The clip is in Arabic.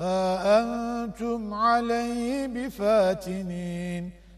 ما أنتم عليه بفاتنين.